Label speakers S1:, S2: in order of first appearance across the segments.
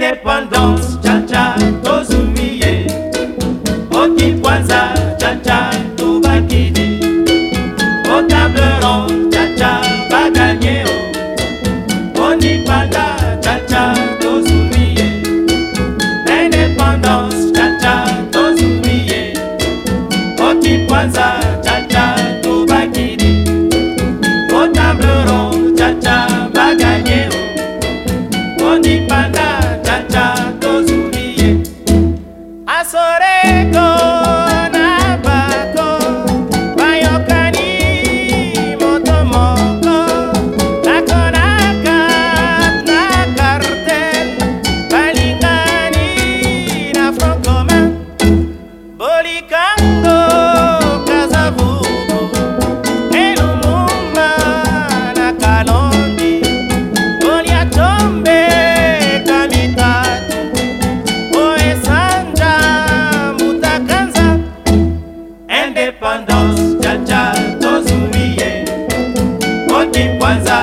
S1: indépendance, chacha tozumiye. Okikwanza chacha tubakidi au tableron chacha baganye onipanda chacha tozumiye. Indépendance chacha tozumiye. Okikwanza chacha tubakidi au tableron chacha baganye onipanda kwanza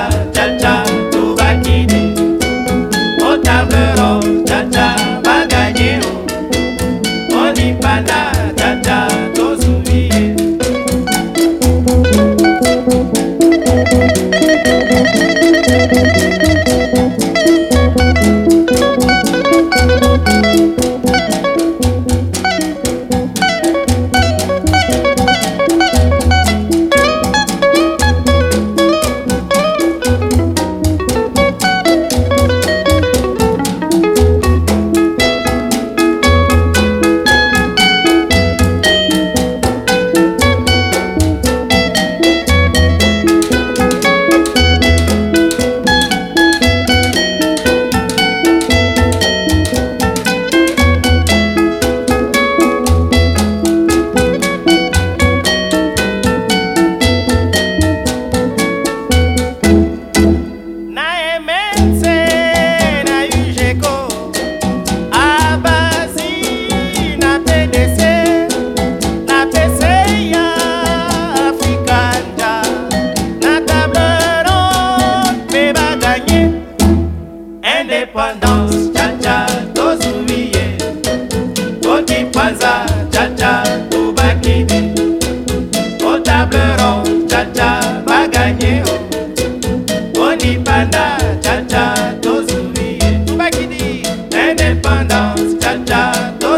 S1: l'indépendance, cha cha, souvier. Oti panza, tcha to bakidi. Au table ronde, tcha va cha cha, panda, tcha to souvier. To bakidi. Indépendance, tcha to